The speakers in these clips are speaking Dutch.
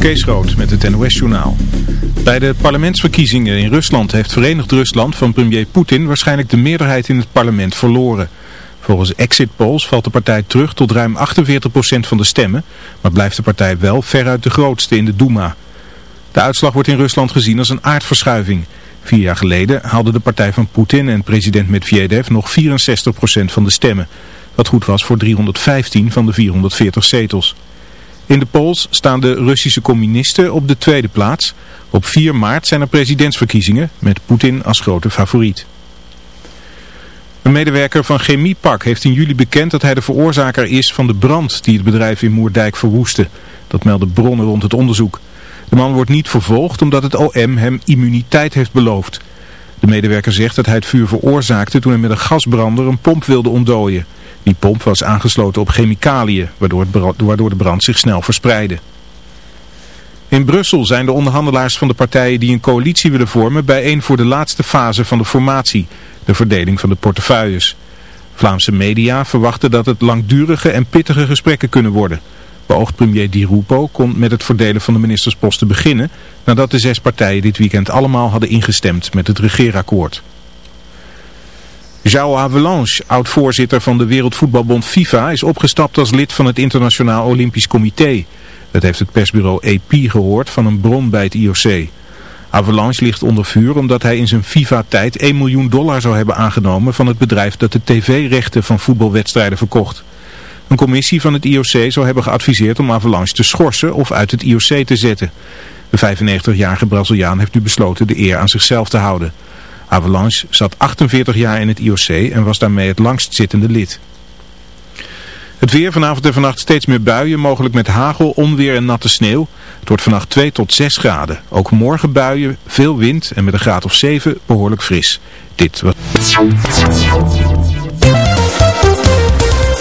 Kees Rood met het NOS-journaal. Bij de parlementsverkiezingen in Rusland heeft Verenigd Rusland van premier Poetin waarschijnlijk de meerderheid in het parlement verloren. Volgens exit polls valt de partij terug tot ruim 48% van de stemmen, maar blijft de partij wel veruit de grootste in de Duma. De uitslag wordt in Rusland gezien als een aardverschuiving. Vier jaar geleden haalde de partij van Poetin en president Medvedev nog 64% van de stemmen, wat goed was voor 315 van de 440 zetels. In de polls staan de Russische communisten op de tweede plaats. Op 4 maart zijn er presidentsverkiezingen met Poetin als grote favoriet. Een medewerker van Chemiepak heeft in juli bekend dat hij de veroorzaker is van de brand die het bedrijf in Moerdijk verwoestte. Dat melden bronnen rond het onderzoek. De man wordt niet vervolgd omdat het OM hem immuniteit heeft beloofd. De medewerker zegt dat hij het vuur veroorzaakte toen hij met een gasbrander een pomp wilde ontdooien. Die pomp was aangesloten op chemicaliën, waardoor, waardoor de brand zich snel verspreidde. In Brussel zijn de onderhandelaars van de partijen die een coalitie willen vormen bijeen voor de laatste fase van de formatie, de verdeling van de portefeuilles. Vlaamse media verwachten dat het langdurige en pittige gesprekken kunnen worden. Beoogd premier Di Rupo kon met het verdelen van de ministersposten beginnen nadat de zes partijen dit weekend allemaal hadden ingestemd met het regeerakkoord. João Avalanche, oud-voorzitter van de Wereldvoetbalbond FIFA, is opgestapt als lid van het Internationaal Olympisch Comité. Dat heeft het persbureau AP gehoord van een bron bij het IOC. Avalanche ligt onder vuur omdat hij in zijn FIFA-tijd 1 miljoen dollar zou hebben aangenomen van het bedrijf dat de tv-rechten van voetbalwedstrijden verkocht. Een commissie van het IOC zou hebben geadviseerd om Avalanche te schorsen of uit het IOC te zetten. De 95-jarige Braziliaan heeft nu besloten de eer aan zichzelf te houden. Avalanche zat 48 jaar in het IOC en was daarmee het langstzittende lid. Het weer vanavond en vannacht steeds meer buien, mogelijk met hagel, onweer en natte sneeuw. Het wordt vannacht 2 tot 6 graden. Ook morgen buien, veel wind en met een graad of 7 behoorlijk fris. Dit was...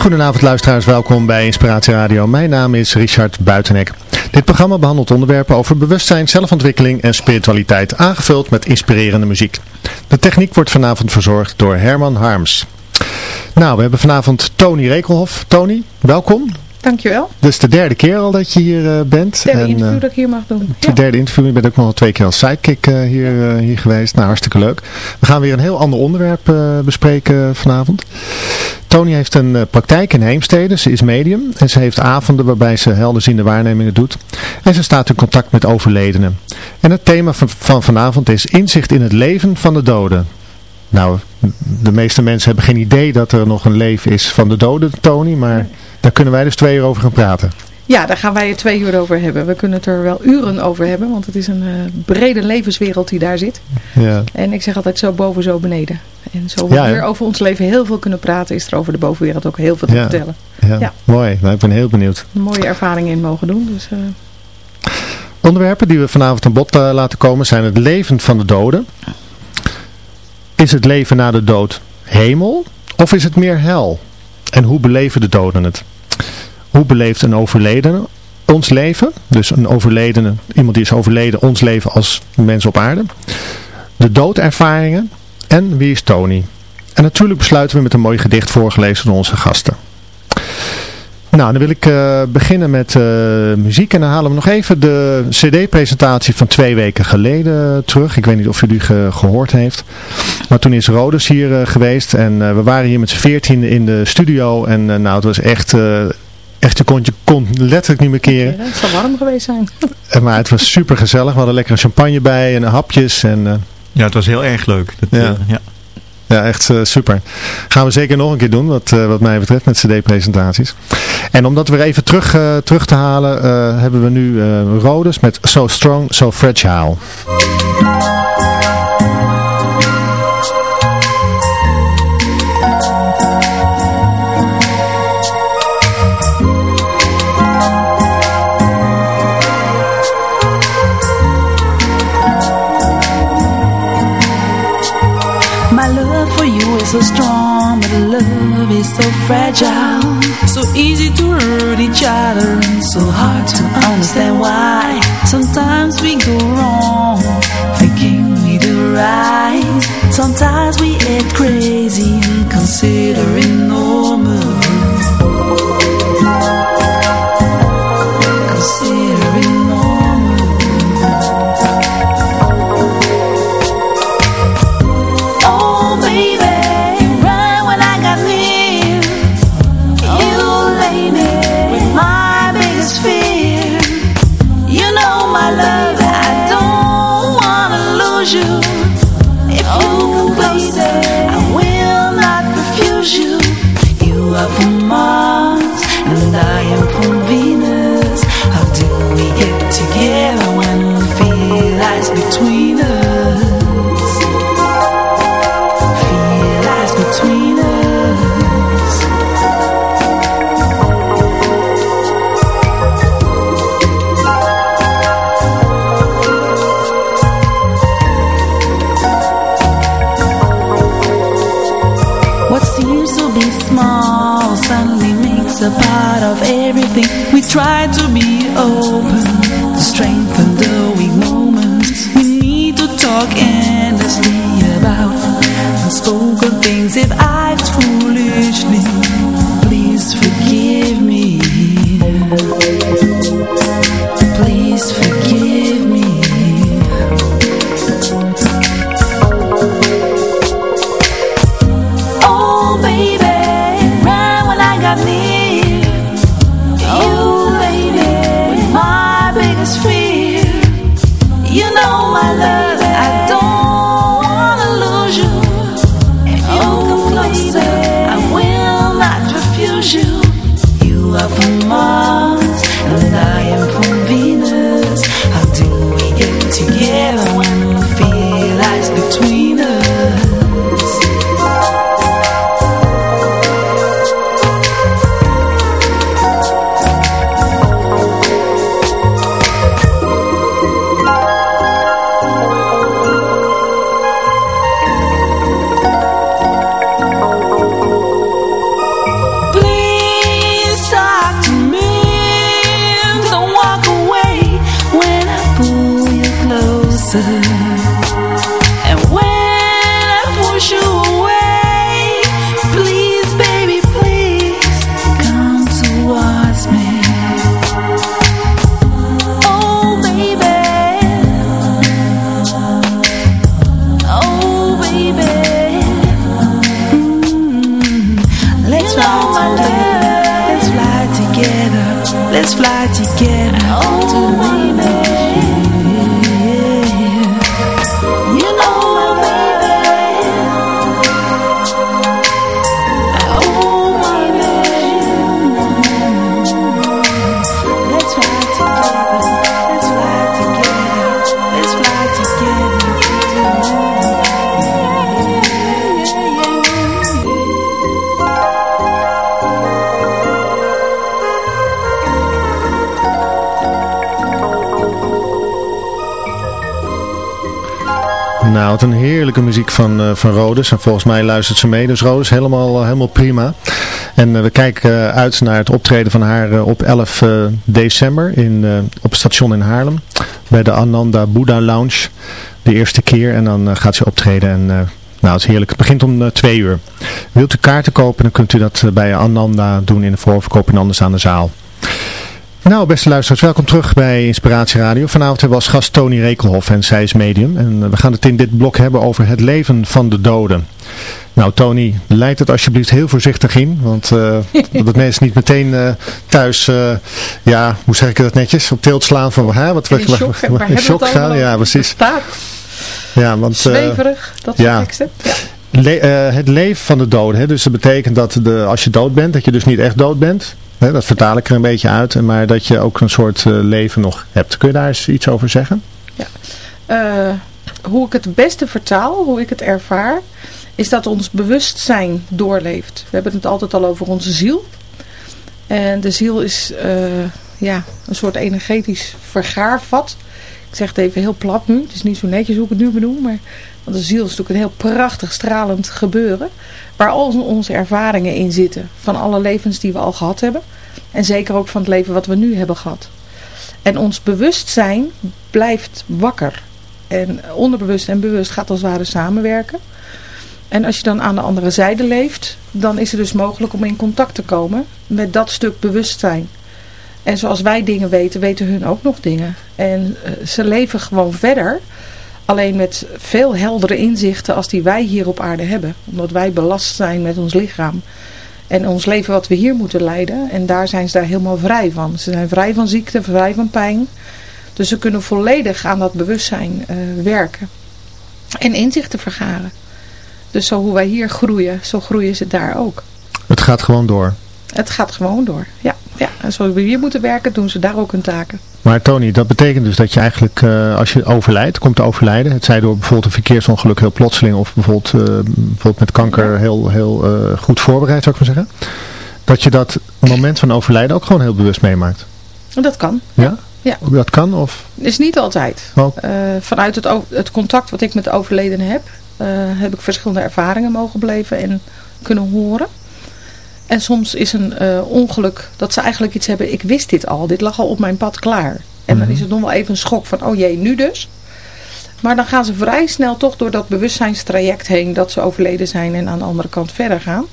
Goedenavond luisteraars, welkom bij Inspiratie Radio. Mijn naam is Richard Buitenek. Dit programma behandelt onderwerpen over bewustzijn, zelfontwikkeling en spiritualiteit, aangevuld met inspirerende muziek. De techniek wordt vanavond verzorgd door Herman Harms. Nou, we hebben vanavond Tony Rekelhof. Tony, welkom. Dankjewel. Dit is de derde keer al dat je hier uh, bent. Derde en, interview uh, dat ik hier mag doen. De derde interview. Je bent ook nog twee keer als sidekick uh, hier, hier geweest. Nou, hartstikke leuk. We gaan weer een heel ander onderwerp bespreken vanavond. Tony heeft een praktijk in Heemstede. Ze is medium. En ze heeft avonden waarbij ze helderziende waarnemingen doet. En ze staat in contact met overledenen. En het thema van, van vanavond is inzicht in het leven van de doden. Nou, de meeste mensen hebben geen idee dat er nog een leven is van de doden, Tony. Maar daar kunnen wij dus twee uur over gaan praten. Ja, daar gaan wij het twee uur over hebben. We kunnen het er wel uren over hebben, want het is een uh, brede levenswereld die daar zit. Ja. En ik zeg altijd zo boven, zo beneden. En zo we Ja, over ons leven heel veel kunnen praten, is er over de bovenwereld ook heel veel te Ja. vertellen. Ja, Ja. mooi. Nou, ik ben heel benieuwd. Mooie ervaringen in mogen doen. Dus, eh, Onderwerpen die we vanavond aan bod eh, laten komen zijn het leven van de doden. Is het leven na de dood hemel of is het meer hel? En hoe beleven de doden het? Hoe beleeft een overledene ons leven? Dus een overledene, iemand die is overleden, ons leven als mens op aarde. De doodervaringen en wie is Tony? En natuurlijk besluiten we met een mooi gedicht voorgelezen door onze gasten. Nou, dan wil ik eh, beginnen met eh, muziek en dan halen we nog even de cd-presentatie van twee weken geleden terug. Ik weet niet of u die ge- gehoord heeft. Maar toen is Rodus hier eh, geweest en we waren hier met z'n veertien in de studio en nou, het was echt... Echt, je kon, je kon letterlijk niet meer keren. ja, het zal warm geweest zijn. Eh, Maar het was super gezellig. We hadden lekkere champagne bij en hapjes. En, eh, Ja, het was heel erg leuk. Dat, Ja. eh, ja. Ja, echt super. Gaan we zeker nog een keer doen, wat, eh, wat mij betreft, met cd-presentaties. En om dat weer even terug, terug te halen, eh, hebben we nu eh Rodus met So Strong, So Fragile. So fragile. So easy to hurt each other, and so hard to understand why. Sometimes we go wrong, thinking we do right. Sometimes we act crazy, considering Oh, you are for my Wat een heerlijke muziek van, eh, van Rodes. En volgens mij luistert ze mee. Dus Rodes, helemaal, eh, helemaal prima. En eh, we kijken uit naar het optreden van haar op 11 eh, december in, op het station in Haarlem. Bij de Ananda Buddha Lounge. De eerste keer. En dan gaat ze optreden. En nou, het is heerlijk. Het begint om eh, twee uur. Wilt u kaarten kopen, dan kunt u dat bij Ananda doen in de voorverkoop en anders aan de zaal. Nou, beste luisteraars, welkom terug bij Inspiratie Radio. Vanavond hebben we als gast Tony Rekelhoff en zij is medium. En eh, we gaan het in dit blok hebben over het leven van de doden. Nou, Tony, leid het alsjeblieft heel voorzichtig in. Want eh dat mensen niet meteen eh, thuis, ja, hoe zeg ik dat netjes, op tilt slaan van, hè, wat, In shock, waar hebben in we shock gaan. allemaal Ja, precies. Staat, Ja, want, zweverig, dat soort ja. teksten. Ja. Le- het leven van de doden. Hè? Dus dat betekent dat de, als je dood bent, dat je dus niet echt dood bent. Hè? Dat vertaal ik er een beetje uit. Maar dat je ook een soort eh, leven nog hebt. Kun je daar eens iets over zeggen? Eh, hoe ik het het beste vertaal, hoe ik het ervaar, is dat ons bewustzijn doorleeft. We hebben het altijd al over onze ziel. En de ziel is eh, ja, een soort energetisch vergaarvat. Ik zeg het even heel plat nu. Het is niet zo netjes hoe ik het nu bedoel. Maar, want de ziel is natuurlijk een heel prachtig, stralend gebeuren. Waar al onze ervaringen in zitten. Van alle levens die we al gehad hebben. En zeker ook van het leven wat we nu hebben gehad. En ons bewustzijn blijft wakker. En onderbewust en bewust gaat als het ware samenwerken. En als je dan aan de andere zijde leeft, dan is het dus mogelijk om in contact te komen met dat stuk bewustzijn. En zoals wij dingen weten, weten hun ook nog dingen. En eh, ze leven gewoon verder, alleen met veel heldere inzichten als die wij hier op aarde hebben. Omdat wij belast zijn met ons lichaam. En ons leven wat we hier moeten leiden. En daar zijn ze daar helemaal vrij van. Ze zijn vrij van ziekte, vrij van pijn. Dus ze kunnen volledig aan dat bewustzijn eh, werken. En inzichten vergaren. Dus zo hoe wij hier groeien, zo groeien ze daar ook. Het gaat gewoon door. Het gaat gewoon door. Ja, ja. En zoals we hier moeten werken, doen ze daar ook hun taken. Maar Tony, dat betekent dus dat je eigenlijk, eh, als je overlijdt, komt te overlijden. Het zij door bijvoorbeeld een verkeersongeluk heel plotseling. Of bijvoorbeeld, eh, bijvoorbeeld met kanker heel, heel eh, goed voorbereid, zou ik maar zeggen. Dat je dat moment van overlijden ook gewoon heel bewust meemaakt. Dat kan. Ja? Ja. Dat kan? Of? Is niet altijd. Oh. Vanuit het, het contact wat ik met de overledene heb, heb ik verschillende ervaringen mogen beleven en kunnen horen. En soms is een eh, ongeluk dat ze eigenlijk iets hebben, ik wist dit al, dit lag al op mijn pad klaar. En dan Mhm. is het nog wel even een schok van, oh jee, nu dus. Maar dan gaan ze vrij snel toch door dat bewustzijnstraject heen dat ze overleden zijn en aan de andere kant verder gaan.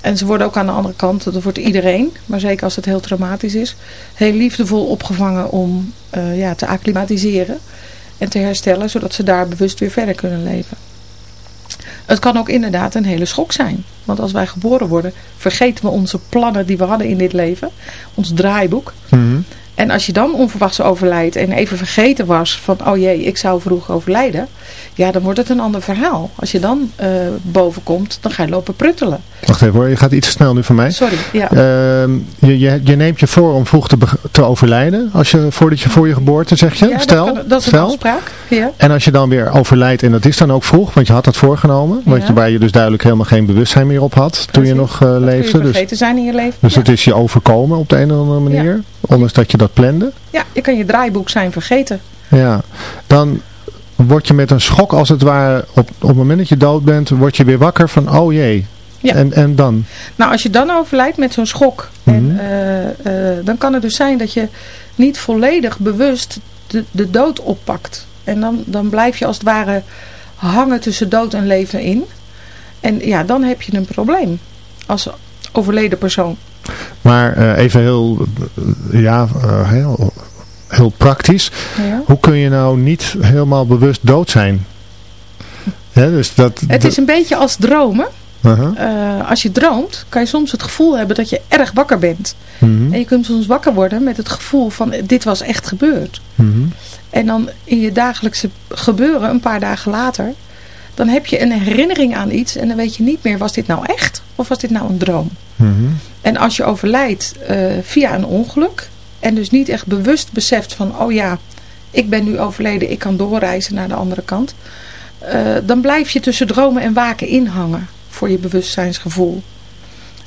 En ze worden ook aan de andere kant, dat wordt iedereen, maar zeker als het heel traumatisch is, heel liefdevol opgevangen om eh, ja, te acclimatiseren en te herstellen, zodat ze daar bewust weer verder kunnen leven. Het kan ook inderdaad een hele schok zijn. Want als wij geboren worden, vergeten we onze plannen die we hadden in dit leven. Ons draaiboek. Mhm. En als je dan onverwachts overlijdt en even vergeten was van, oh jee, ik zou vroeg overlijden. Ja, dan wordt het een ander verhaal. Als je dan eh boven komt, dan ga je lopen pruttelen. Wacht even hoor, je gaat iets te snel nu van mij. Sorry, ja. Ehm, je, je, je neemt je voor om vroeg te, te overlijden. Als je, voordat je voor je geboorte, zeg je? ja, stel. dat, kan- dat is een stel. afspraak. Ja. En als je dan weer overlijdt, en dat is dan ook vroeg, want je had dat voorgenomen. Want je, waar je dus duidelijk helemaal geen bewustzijn meer op had toen je nog Dat kun je leefde. Dus, vergeten zijn in je leven. dus het is je overkomen op de een of andere manier. Ondanks dat je dat plande. ja, je kan je draaiboek zijn vergeten. Ja. Dan word je met een schok als het ware, op, op het moment dat je dood bent, word je weer wakker van oh jee. Ja. En, en dan? Nou, als je dan overlijdt met zo'n schok, Mhm. en, eh, eh, dan kan het dus zijn dat je niet volledig bewust de, de dood oppakt. En dan, dan blijf je als het ware hangen tussen dood en leven in. En ja, dan heb je een probleem als overleden persoon. Maar eh, even heel, eh, ja, eh, heel, heel praktisch. Ja. Hoe kun je nou niet helemaal bewust dood zijn? Ja, dus dat, Het is een beetje als dromen. Eh, als je droomt, kan je soms het gevoel hebben dat je erg wakker bent. Mhm. En je kunt soms wakker worden met het gevoel van dit was echt gebeurd. Mhm. En dan in je dagelijkse gebeuren, een paar dagen later, dan heb je een herinnering aan iets en dan weet je niet meer, was dit nou echt of was dit nou een droom? En als je overlijdt eh, via een ongeluk en dus niet echt bewust beseft van, oh ja, ik ben nu overleden, ik kan doorreizen naar de andere kant. eh, dan blijf je tussen dromen en waken inhangen voor je bewustzijnsgevoel.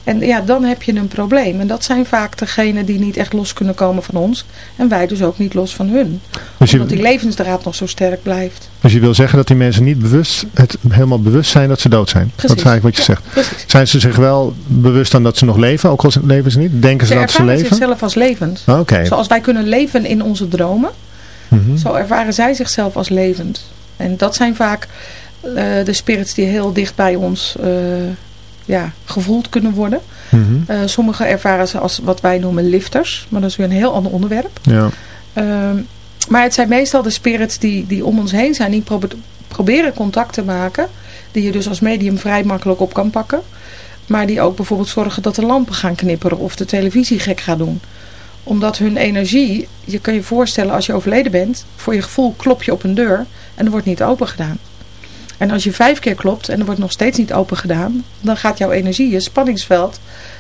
En ja, dan heb je een probleem. En dat zijn vaak degenen die niet echt los kunnen komen van ons. En wij dus ook niet los van hun. Dus Omdat die levensdraad nog zo sterk blijft. dus je wil zeggen dat die mensen niet bewust, het helemaal bewust zijn dat ze dood zijn. Dat is eigenlijk wat je zegt. Precies. Zijn ze zich wel bewust dan dat ze nog leven, ook al leven ze niet? Denken ze, Ze dat ze ervaren leven? zichzelf als levend. Oké. Zoals wij kunnen leven in onze dromen. Mhm. Zo ervaren zij zichzelf als levend. En dat zijn vaak eh, de spirits die heel dicht bij ons eh, ja, gevoeld kunnen worden. Mhm. Eh, sommigen ervaren ze als wat wij noemen lifters. Maar dat is weer een heel ander onderwerp. Ja. Ehm, maar het zijn meestal de spirits die, die om ons heen zijn. Die probe- proberen contact te maken. Die je dus als medium vrij makkelijk op kan pakken. Maar die ook bijvoorbeeld zorgen dat de lampen gaan knipperen. Of de televisie gek gaat doen. Omdat hun energie, je kan je voorstellen als je overleden bent. Voor je gevoel klop je op een deur en er wordt niet open gedaan. En als je vijf keer klopt en er wordt nog steeds niet open gedaan. Dan gaat jouw energie, je spanningsveld,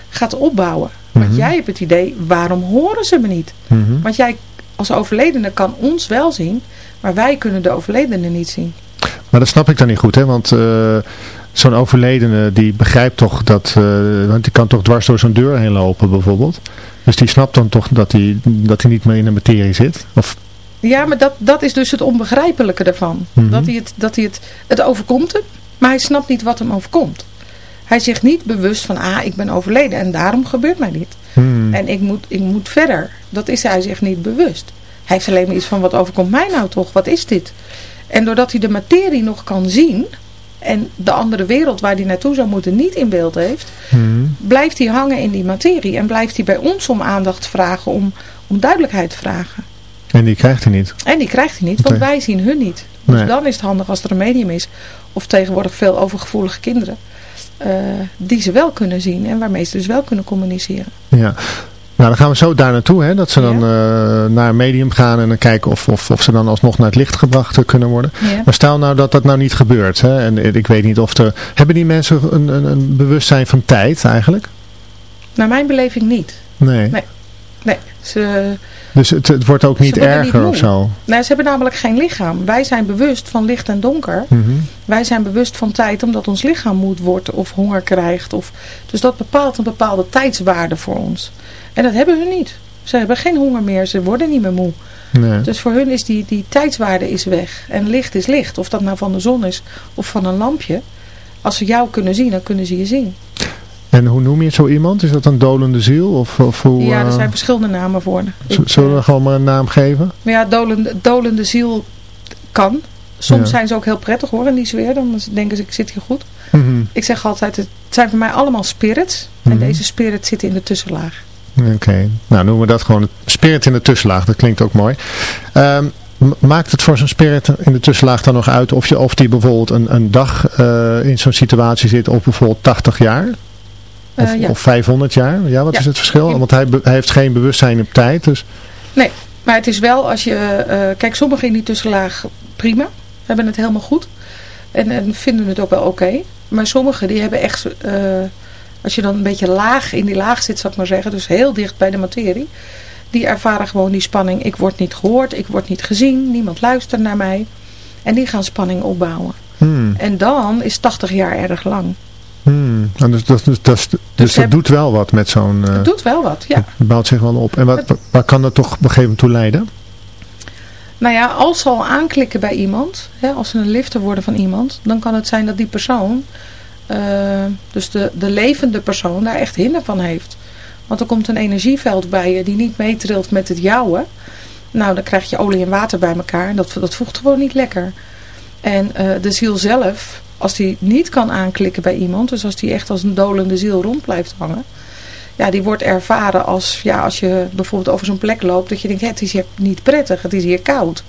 gaat opbouwen. Want Mhm. jij hebt het idee, waarom horen ze me niet? Mhm. Want jij als overledene kan ons wel zien, maar wij kunnen de overledene niet zien. Maar dat snap ik dan niet goed, hè? Want eh, zo'n overledene die begrijpt toch dat, eh, want die kan toch dwars door zo'n deur heen lopen bijvoorbeeld. Dus die snapt dan toch dat hij dat hij niet meer in de materie zit. Of, Ja, maar dat, dat is dus het onbegrijpelijke ervan. Mhm. Dat hij, het, dat hij het, het overkomt hem, maar hij snapt niet wat hem overkomt. Hij is zich niet bewust van, ah, ik ben overleden en daarom gebeurt mij dit. hmm, En ik moet, ik moet verder. Dat is hij zich niet bewust. Hij heeft alleen maar iets van, wat overkomt mij nou toch? Wat is dit? En doordat hij de materie nog kan zien... en de andere wereld waar hij naartoe zou moeten niet in beeld heeft... hmm. blijft hij hangen in die materie. En blijft hij bij ons om aandacht vragen, om, om duidelijkheid vragen. En die krijgt hij niet. En die krijgt hij niet, want wij zien hun niet. Dus Nee. dan is het handig als er een medium is. Of tegenwoordig veel overgevoelige kinderen. eh, die ze wel kunnen zien en waarmee ze dus wel kunnen communiceren. Ja. Nou, dan gaan we zo daar naartoe, hè? Dat ze dan eh, naar een medium gaan en dan kijken of, of, of ze dan alsnog naar het licht gebracht kunnen worden. Ja. Maar stel nou dat dat nou niet gebeurt, hè? En ik weet niet of er... Hebben die mensen een, een, een bewustzijn van tijd eigenlijk? Naar mijn beleving niet. Nee. Nee. Nee, ze, Dus het, het wordt ook niet erger of zo? nou, ze hebben namelijk geen lichaam. Wij zijn bewust van licht en donker. Mhm. Wij zijn bewust van tijd omdat ons lichaam moe wordt of honger krijgt. Of, dus dat bepaalt een bepaalde tijdswaarde voor ons. En dat hebben hun niet. Ze hebben geen honger meer, ze worden niet meer moe. Nee. Dus voor hun is die, die tijdswaarde is weg. En licht is licht. Of dat nou van de zon is of van een lampje. Als ze jou kunnen zien, dan kunnen ze je zien. En hoe noem je zo iemand? Is dat een dolende ziel? Of, of hoe, Ja, er eh, zijn verschillende namen voor. Ik, Zullen we eh, gewoon maar een naam geven? Maar ja, dolende, dolende ziel kan. Soms Ja. zijn ze ook heel prettig hoor in die sfeer. Dan denken ze, ik zit hier goed. Mhm. Ik zeg altijd, het zijn voor mij allemaal spirits. En Mhm. deze spirits zitten in de tussenlaag. Oké, nou noemen we dat gewoon het spirit in de tussenlaag. Dat klinkt ook mooi. Ehm, maakt het voor zo'n spirit in de tussenlaag dan nog uit of, je, of die bijvoorbeeld een, een dag eh, in zo'n situatie zit of bijvoorbeeld 80 jaar? Of, Eh, ja. of 500 jaar? Ja, wat Ja. is het verschil? Want hij, hij heeft geen bewustzijn op tijd. Dus, Nee, maar het is wel als je... eh, kijk, sommigen in die tussenlaag prima. Hebben het helemaal goed. En, en vinden het ook wel oké. Maar sommigen die hebben echt... eh, als je dan een beetje laag in die laag zit, zou ik maar zeggen. Dus heel dicht bij de materie. Die ervaren gewoon die spanning. Ik word niet gehoord. Ik word niet gezien. Niemand luistert naar mij. En die gaan spanning opbouwen. hmm, En dan is 80 jaar erg lang. Hmm. En dus dus, dus, dus, dus dat heb- doet wel wat met zo'n... eh, Het doet wel wat, ja. Het bouwt zich wel op. En wat, waar kan dat toch op een gegeven moment toe leiden? Nou ja, als ze al aanklikken bij iemand, hè, als ze een lifter worden van iemand, dan kan het zijn dat die persoon, eh, dus de, de levende persoon, daar echt hinder van heeft. Want er komt een energieveld bij je die niet meetrilt met het jouwe. Nou, dan krijg je olie en water bij elkaar en dat, dat voegt gewoon niet lekker. En eh, de ziel zelf, als die niet kan aanklikken bij iemand, dus als die echt als een dolende ziel rond blijft hangen, ja, die wordt ervaren als, ja, als je bijvoorbeeld over zo'n plek loopt, dat je denkt, het is hier niet prettig, het is hier koud.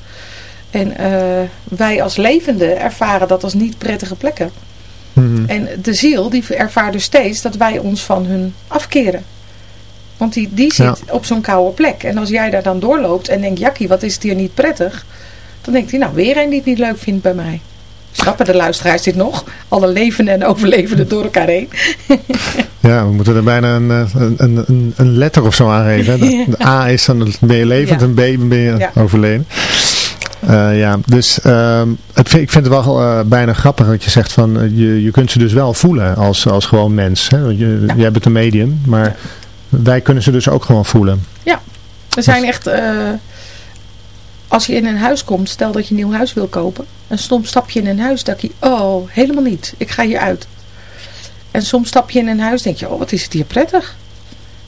En eh, wij als levenden ervaren dat als niet prettige plekken. Mhm. En de ziel die ervaart dus steeds dat wij ons van hun afkeren. Want die, die zit op zo'n koude plek. En als jij daar dan doorloopt en denkt, Jakkie, wat is het hier niet prettig? Dan denkt hij, nou, weer een die het niet leuk vindt bij mij. Snappen de luisteraars dit nog? Alle levenden en overlevenden door elkaar heen. Ja, we moeten er bijna een, eh, een, een, een letter of zo aangeven. hè. De, de A is dan ben je levend Ja. en B ben je Ja. overleden. Eh, ja, dus ehm, het, ik vind het wel eh, bijna grappig dat je zegt van je, je kunt ze dus wel voelen als, als gewoon mens. Hè? Want Je, Ja. Jij bent een medium, maar wij kunnen ze dus ook gewoon voelen. Er zijn echt, eh, als je in een huis komt, stel dat je een nieuw huis wil kopen. En soms stap je in een huis, denk je, oh, helemaal niet. Ik ga hier uit. En soms stap je in een huis, denk je, oh, wat is het hier prettig.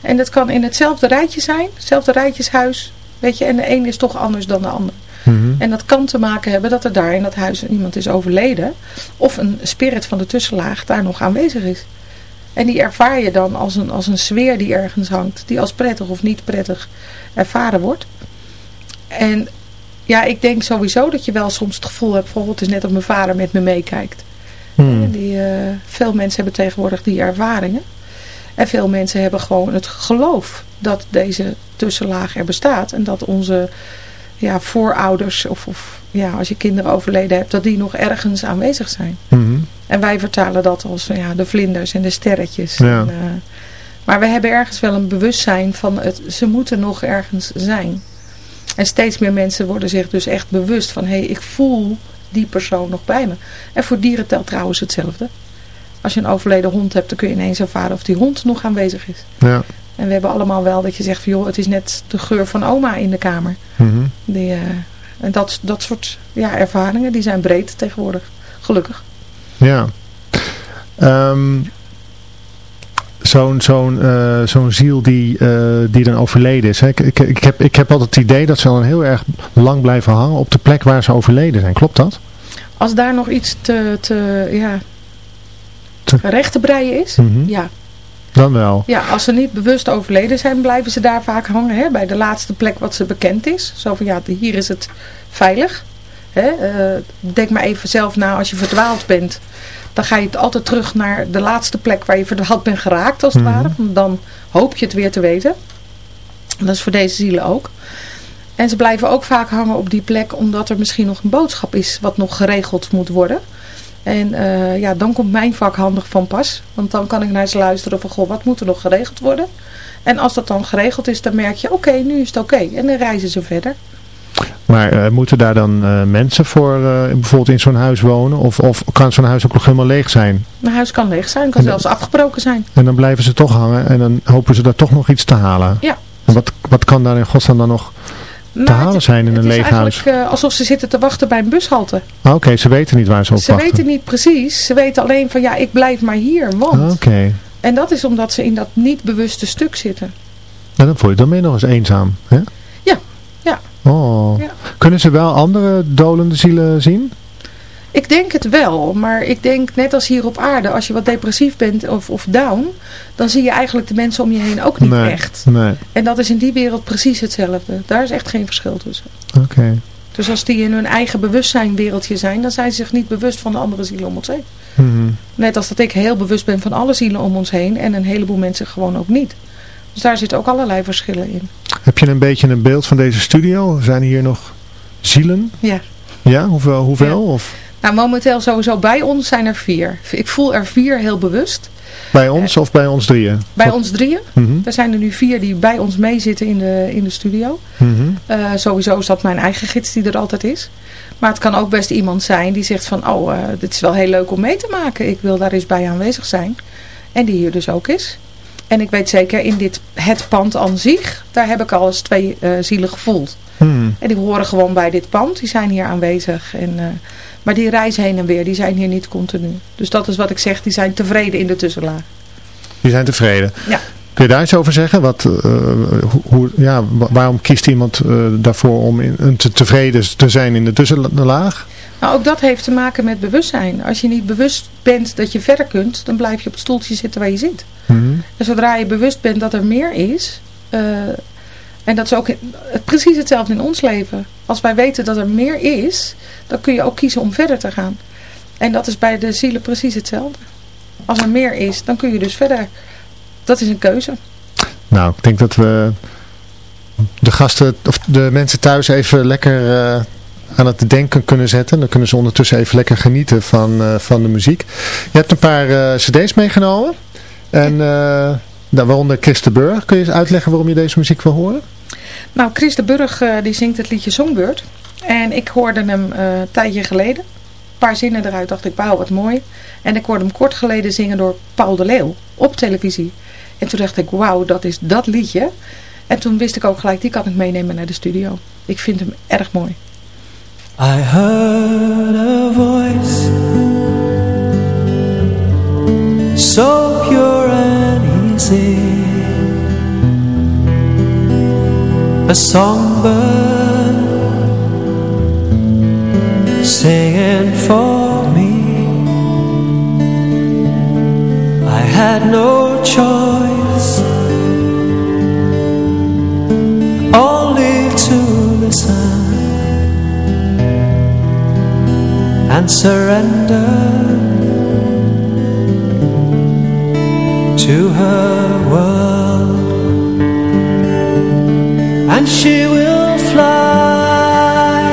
En dat kan in hetzelfde rijtje zijn, hetzelfde rijtjeshuis. Weet je, en de een is toch anders dan de ander. Mhm. En dat kan te maken hebben dat er daar in dat huis iemand is overleden. Of een spirit van de tussenlaag daar nog aanwezig is. En die ervaar je dan als een, als een sfeer die ergens hangt. Die als prettig of niet prettig ervaren wordt. En ja, ik denk sowieso dat je wel soms het gevoel hebt. Bijvoorbeeld het is net of mijn vader met me meekijkt. Hmm. Die, eh, veel mensen hebben tegenwoordig die ervaringen. En veel mensen hebben gewoon het geloof dat deze tussenlaag er bestaat. En dat onze ja, voorouders, of, of ja, als je kinderen overleden hebt, dat die nog ergens aanwezig zijn. Mhm. En wij vertalen dat als ja, de vlinders en de sterretjes. Ja. En, eh, maar we hebben ergens wel een bewustzijn van het, ze moeten nog ergens zijn. En steeds meer mensen worden zich dus echt bewust van, hé, hey, ik voel die persoon nog bij me. En voor dieren telt trouwens hetzelfde. Als je een overleden hond hebt, dan kun je ineens ervaren of die hond nog aanwezig is. Ja. En we hebben allemaal wel dat je zegt van, joh, het is net de geur van oma in de kamer. Mhm. Die, eh, en dat, dat soort ja, ervaringen, die zijn breed tegenwoordig. Gelukkig. Ja. Ehm, zo'n zo'n eh, zo'n ziel die, eh, die dan overleden is. Hè? Ik, ik, ik, heb, ik heb altijd het idee dat ze dan heel erg lang blijven hangen op de plek waar ze overleden zijn. Klopt dat? Als daar nog iets te, te, ja, Te- recht te breien is, Mhm. ja. Dan wel. ja. Als ze niet bewust overleden zijn, blijven ze daar vaak hangen. Hè, bij de laatste plek wat ze bekend is. Zo van, ja, hier is het veilig. Hè, eh, denk maar even zelf na als je verdwaald bent. Dan ga je altijd terug naar de laatste plek waar je verdwaald bent geraakt, als het Mhm. ware. Want Dan hoop je het weer te weten. En dat is voor deze zielen ook. En ze blijven ook vaak hangen op die plek omdat er misschien nog een boodschap is wat nog geregeld moet worden. En eh, ja, dan komt mijn vak handig van pas. Want dan kan ik naar ze luisteren van, goh, wat moet er nog geregeld worden? En als dat dan geregeld is, dan merk je, oké, nu is het oké. En dan reizen ze verder. Maar eh, moeten daar dan eh, mensen voor eh, bijvoorbeeld in zo'n huis wonen? Of, of kan zo'n huis ook nog helemaal leeg zijn? Mijn huis kan leeg zijn, kan En- zelfs afgebroken zijn. En dan blijven ze toch hangen en dan hopen ze daar toch nog iets te halen. Ja. En wat, wat kan daar in godsnaam dan nog te halen het- zijn in het een is leeg huis? eigenlijk eh, alsof ze zitten te wachten bij een bushalte. Ah, Oké, ze weten niet waar ze op Ze wachten. weten niet precies. Ze weten alleen van, ja, ik blijf maar hier, want... Ah, Oké, En dat is omdat ze in dat niet bewuste stuk zitten. nou, dan voel je dan je nog eens eenzaam. Hè? Oh. Ja. Kunnen ze wel andere dolende zielen zien? Ik denk het wel, maar ik denk net als hier op aarde, als je wat depressief bent of, of down, dan zie je eigenlijk de mensen om je heen ook niet nee. echt. Nee, En dat is in die wereld precies hetzelfde. Daar is echt geen verschil tussen. oké. Dus als die in hun eigen bewustzijnwereldje zijn, dan zijn ze zich niet bewust van de andere zielen om ons heen. Mhm. Net als dat ik heel bewust ben van alle zielen om ons heen en een heleboel mensen gewoon ook niet. Dus daar zitten ook allerlei verschillen in. Heb je een beetje een beeld van deze studio? Zijn hier nog zielen? Ja. Ja, hoeveel? hoeveel? Of Nou, momenteel sowieso bij ons zijn er vier. Ik voel er vier heel bewust. bij ons of bij ons drieën? Bij ons drieën. Mhm. Er zijn er nu vier die bij ons meezitten in de, in de studio. Mhm. Eh, sowieso is dat mijn eigen gids die er altijd is. Maar het kan ook best iemand zijn die zegt van... Oh, eh, dit is wel heel leuk om mee te maken. Ik wil daar eens bij aanwezig zijn. En die hier dus ook is. En ik weet zeker in dit, het pand aan zich... Daar heb ik al eens twee eh, zielen gevoeld. Mhm. En die horen gewoon bij dit pand. Die zijn hier aanwezig. En, eh, maar die reizen heen en weer. Die zijn hier niet continu. Dus dat is wat ik zeg. Die zijn tevreden in de tussenlaag. Die zijn tevreden. Ja. Kun je daar iets over zeggen? Wat, eh, hoe, ja, wa- waarom kiest iemand daarvoor om in, te tevreden te zijn in de tussenlaag? Nou, ook dat heeft te maken met bewustzijn. Als je niet bewust bent dat je verder kunt, dan blijf je op het stoeltje zitten waar je zit. Mhm. En zodra je bewust bent dat er meer is, eh, en dat is ook precies hetzelfde in ons leven. Als wij weten dat er meer is, dan kun je ook kiezen om verder te gaan. En dat is bij de zielen precies hetzelfde. Als er meer is, dan kun je dus verder. Dat is een keuze. Nou, ik denk dat we de gasten, of de mensen thuis even lekker eh, aan het denken kunnen zetten. Dan kunnen ze ondertussen even lekker genieten van, eh, van de muziek. Je hebt een paar cd's meegenomen. En uh, waaronder Chris de Burg. Kun je eens uitleggen waarom je deze muziek wil horen? Nou, Chris de Burg die zingt het liedje Songbird. En ik hoorde hem een tijdje geleden. Een paar zinnen eruit dacht ik, wauw, wat mooi. En ik hoorde hem kort geleden zingen door Paul de Leeuw op televisie. En toen dacht ik, wauw, dat is dat liedje. En toen wist ik ook gelijk, die kan ik meenemen naar de studio. Ik vind hem erg mooi. I heard a voice So pure A songbird Singing for me. I had no choice Only to listen and surrender to her world. And she will fly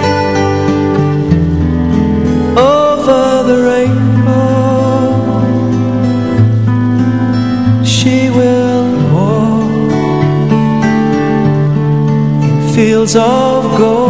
over the rainbow. She will walk in fields of gold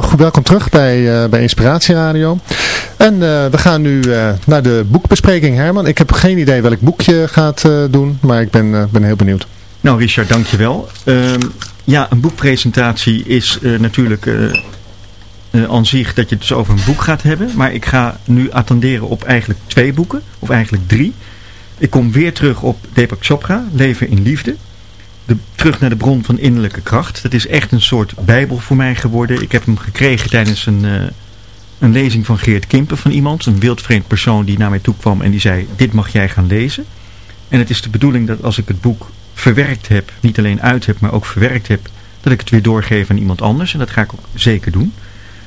welkom terug bij, uh, bij Inspiratie Radio. En uh, we gaan nu uh, naar de boekbespreking, Herman. Ik heb geen idee welk boek je gaat doen, maar ik ben, ben heel benieuwd. Nou Richard, dankjewel. Uh, ja, een boekpresentatie is natuurlijk eh, aan zich dat je het dus over een boek gaat hebben. Maar ik ga nu attenderen op eigenlijk twee boeken. Of eigenlijk drie. Ik kom weer terug op Deepak Chopra, Leven in Liefde. De, terug naar de bron van innerlijke kracht. Dat is echt een soort bijbel voor mij geworden. Ik heb hem gekregen tijdens een, eh, een lezing van Geert Kimpen van iemand. Een wildvreemd persoon die naar mij toe kwam en die zei, dit mag jij gaan lezen. En het is de bedoeling dat als ik het boek verwerkt heb, niet alleen uit heb, maar ook verwerkt heb, dat ik het weer doorgeef aan iemand anders. En dat ga ik ook zeker doen.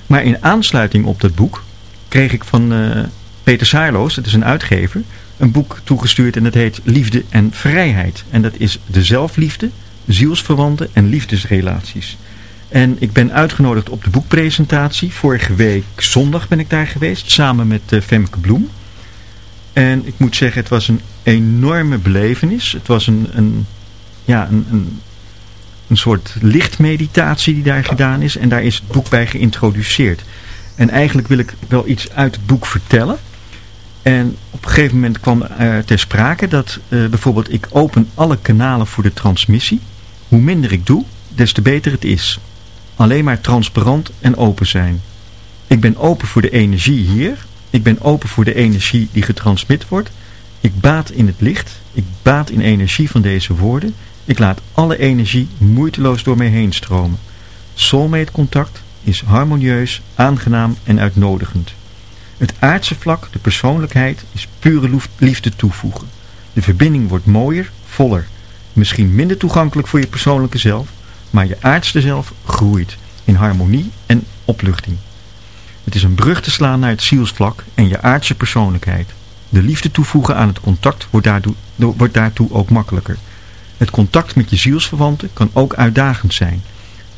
Maar in aansluiting op dat boek kreeg ik van eh, Peter Saarloos, dat is een uitgever, een boek toegestuurd en dat heet Liefde en Vrijheid. En dat is de zelfliefde, zielsverwanten en liefdesrelaties. En ik ben uitgenodigd op de boekpresentatie. Vorige week zondag ben ik daar geweest, samen met uh, Femke Bloem. En ik moet zeggen, het was een enorme belevenis. Het was een, een, ja, een, een, een soort lichtmeditatie die daar gedaan is. En daar is het boek bij geïntroduceerd. En eigenlijk wil ik wel iets uit het boek vertellen. En op een gegeven moment kwam er ter sprake dat uh, bijvoorbeeld ik open alle kanalen voor de transmissie. Hoe minder ik doe, des te beter het is. Alleen maar transparant en open zijn. Ik ben open voor de energie hier. Ik ben open voor de energie die getransmit wordt. Ik baat in het licht. Ik baat in energie van deze woorden. Ik laat alle energie moeiteloos door mij heen stromen. Soulmate contact is harmonieus, aangenaam en uitnodigend. Het aardse vlak, de persoonlijkheid, is pure liefde toevoegen. De verbinding wordt mooier, voller. Misschien minder toegankelijk voor je persoonlijke zelf, maar je aardste zelf groeit in harmonie en opluchting. Het is een brug te slaan naar het zielsvlak en je aardse persoonlijkheid. De liefde toevoegen aan het contact wordt daartoe, wordt daartoe ook makkelijker. Het contact met je zielsverwanten kan ook uitdagend zijn.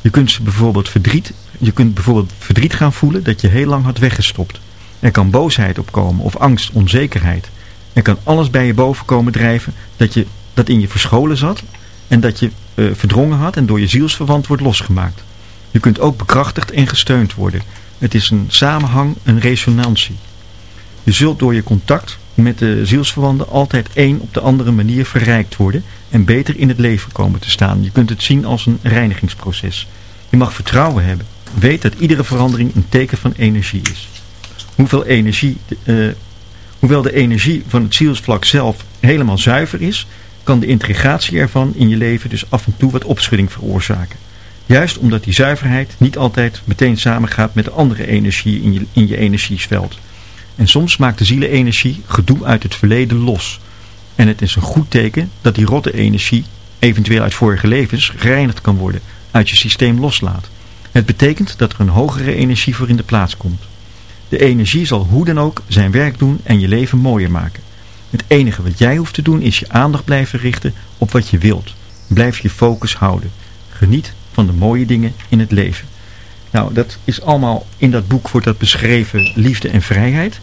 Je kunt, bijvoorbeeld verdriet, je kunt bijvoorbeeld verdriet gaan voelen dat je heel lang had weggestopt. Er kan boosheid opkomen of angst, onzekerheid. Er kan alles bij je boven komen drijven dat, je, dat in je verscholen zat en dat je uh, verdrongen had en door je zielsverwant wordt losgemaakt. Je kunt ook bekrachtigd en gesteund worden. Het is een samenhang, een resonantie. Je zult door je contact met de zielsverwanten altijd één op de andere manier verrijkt worden en beter in het leven komen te staan. Je kunt het zien als een reinigingsproces. Je mag vertrouwen hebben. Weet dat iedere verandering een teken van energie is. Hoeveel energie, uh, hoewel de energie van het zielsvlak zelf helemaal zuiver is, kan de integratie ervan in je leven dus af en toe wat opschudding veroorzaken. Juist omdat die zuiverheid niet altijd meteen samengaat met de andere energie in je, in je energieveld. En soms maakt de zielenenergie gedoe uit het verleden los. En het is een goed teken dat die rotte energie, eventueel uit vorige levens, gereinigd kan worden, uit je systeem loslaat. Het betekent dat er een hogere energie voor in de plaats komt. De energie zal hoe dan ook zijn werk doen en je leven mooier maken. Het enige wat jij hoeft te doen is je aandacht blijven richten op wat je wilt. Blijf je focus houden. Geniet van de mooie dingen in het leven. Nou, dat is allemaal in dat boek wordt dat beschreven, liefde en vrijheid.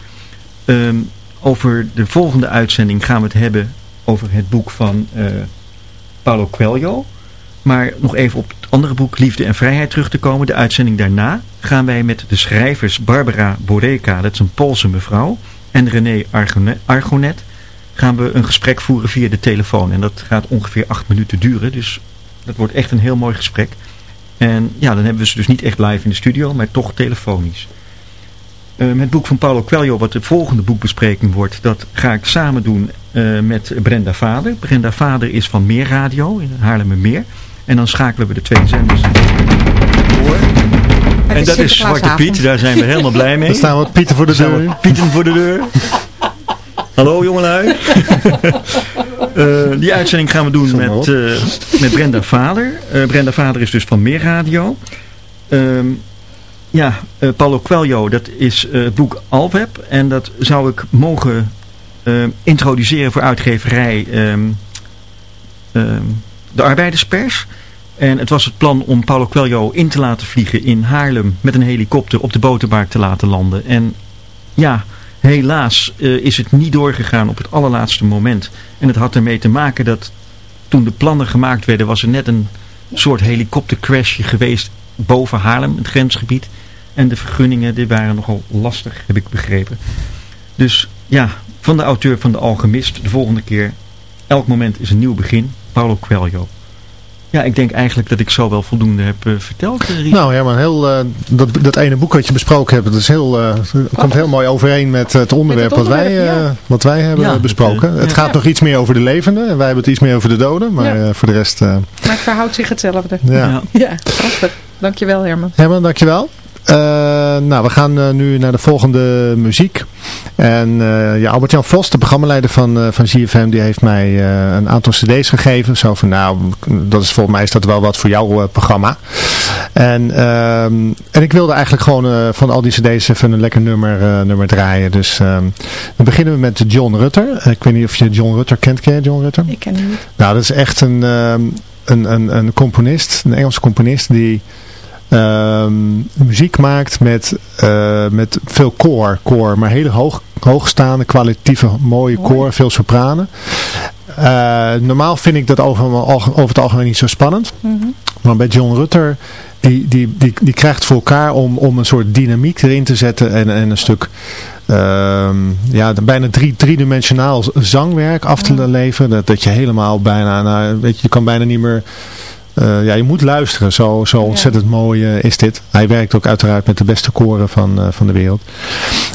Um, over de volgende uitzending gaan we het hebben over het boek van uh, Paulo Coelho. Maar nog even op het andere boek Liefde en Vrijheid terug te komen. De uitzending daarna gaan wij met de schrijvers Barbara Boreka, dat is een Poolse mevrouw, en René Argonet, gaan we een gesprek voeren via de telefoon. En dat gaat ongeveer acht minuten duren, dus dat wordt echt een heel mooi gesprek. En ja, dan hebben we ze dus niet echt live in de studio, maar toch telefonisch. Uh, het boek van Paulo Coelho, wat de volgende boekbespreking wordt, dat ga ik samen doen uh, met Brenda Vader. Brenda Vader is van Meer Radio in Haarlemmermeer. En dan schakelen we de twee zenders. En dat is Zwarte Piet, daar zijn we helemaal blij mee. Dan staan we Pieten voor de deur. Pieten voor de deur. Hallo jongelui. uh, die uitzending gaan we doen met, uh, met Brenda Vader. Uh, Brenda Vader is dus van Meer Radio. Ehm, ja, Paulo Coelho, dat is het boek Alweb. En dat zou ik mogen introduceren voor uitgeverij um, um, de Arbeiderspers. En het was het plan om Paulo Coelho in te laten vliegen in Haarlem met een helikopter op de botermarkt te laten landen. En ja, helaas uh, is het niet doorgegaan op het allerlaatste moment. En het had ermee te maken dat toen de plannen gemaakt werden was er net een soort helikoptercrashje geweest boven Haarlem, het grensgebied. En de vergunningen die waren nogal lastig, heb ik begrepen. Dus ja, van de auteur van de Alchemist, de volgende keer, elk moment is een nieuw begin, Paulo Coelho. Ja, ik denk eigenlijk dat ik zo wel voldoende heb eh, verteld. eh, Riet. Nou Herman, heel, eh, dat, dat ene boek wat je besproken hebt, dat is heel, eh, komt heel mooi overeen met het onderwerp, wat, wij, onderwerp, eh, ja. wat wij hebben Ja, besproken. het ja. gaat nog iets meer over de levenden en wij hebben het iets meer over de doden, maar Ja. eh, voor de rest, eh, Maar het verhoudt zich hetzelfde. ja. Ja. Ja, prachtig. Dankjewel Herman. Herman, dankjewel. Eh, nou, we gaan eh, nu naar de volgende muziek. En eh ja, Albert-Jan Vos, de programmaleider van, eh van GFM, die heeft mij eh, een aantal cd's gegeven. Zo van, nou, dat is volgens mij is dat wel wat voor jouw programma. En, ehm, en ik wilde eigenlijk gewoon van al die cd's even een lekker nummer, nummer draaien. Dus ehm, dan beginnen we met John Rutter. ik weet niet of je John Rutter kent. Ken je John Rutter? Ik ken hem niet. Nou, dat is echt een, ehm, een, een, een componist, een Engelse componist die ehm, muziek maakt met, eh, met veel koor, koor, maar hele hoog, hoogstaande, kwalitatieve, mooie Mooi. koor, veel sopranen. Eh, normaal vind ik dat over, over het algemeen niet zo spannend. Mhm. Maar bij John Rutter, die, die, die, die krijgt voor elkaar om, om een soort dynamiek erin te zetten en, en een stuk ehm, ja, bijna drie, driedimensionaal zangwerk af te leveren. Dat, dat je helemaal bijna, nou, weet je, je kan bijna niet meer... eh, ja, je moet luisteren. Zo, zo ontzettend mooi eh, is dit. Hij werkt ook uiteraard met de beste koren van, eh, van de wereld.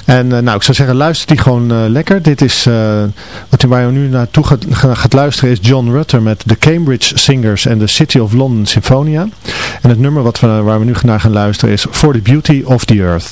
En nou, ik zou zeggen, luister die gewoon lekker. Dit is, wat waar u nu naartoe gaat, ga- gaat luisteren is John Rutter met de Cambridge Singers en de City of London Symphonia. En het nummer wat we, waar we nu naar gaan luisteren is For the Beauty of the Earth.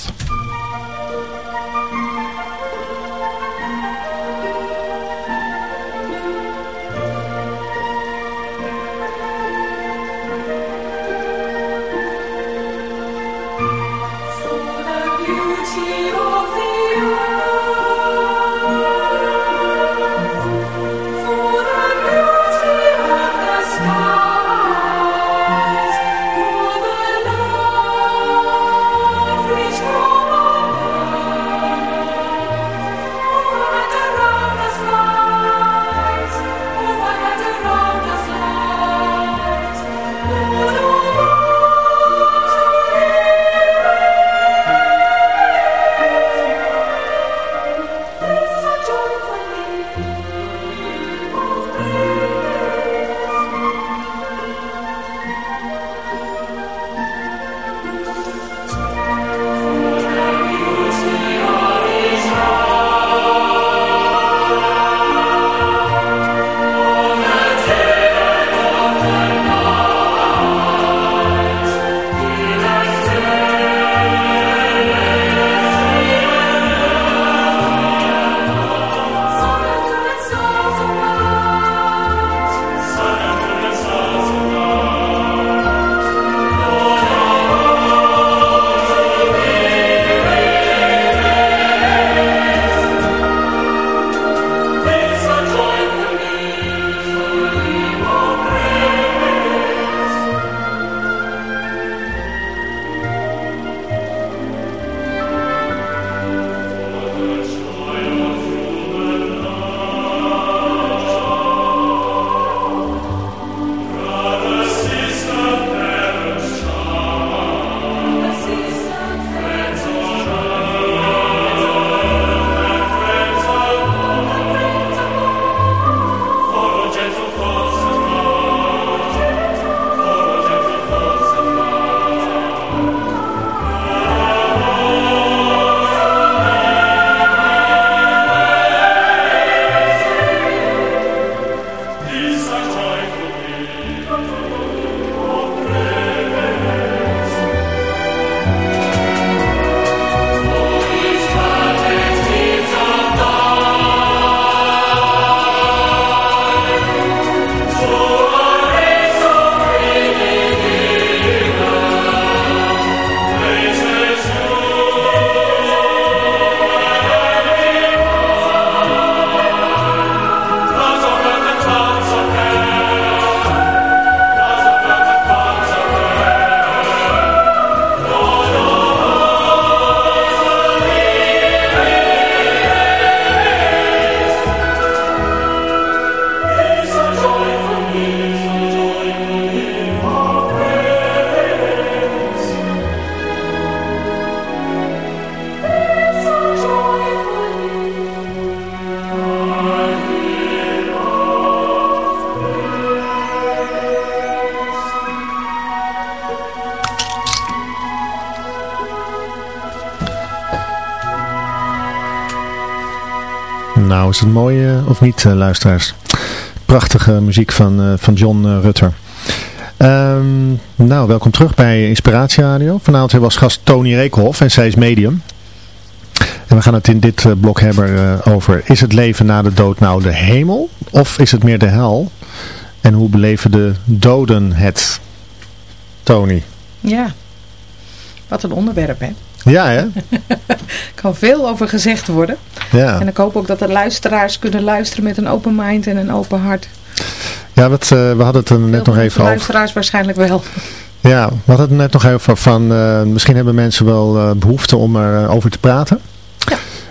Nou, is het mooi of niet, eh, luisteraars? Prachtige muziek van, eh, van John eh, Rutter. Ehm, nou, welkom terug bij Inspiratie Radio. Vanavond hebben we als gast Tony Reekhoff en zij is medium. En we gaan het in dit blok hebben over, is het leven na de dood nou de hemel? Of is het meer de hel? En hoe beleven de doden het? Tony. Ja, wat een onderwerp hè. Ja, hè? Er kan veel over gezegd worden. Ja. En ik hoop ook dat de luisteraars kunnen luisteren met een open mind en een open hart. Ja, wat, eh, we hadden het er net nog even over. luisteraars waarschijnlijk wel. Ja, we hadden het net nog even van, eh, misschien hebben mensen wel eh, behoefte om erover over te praten.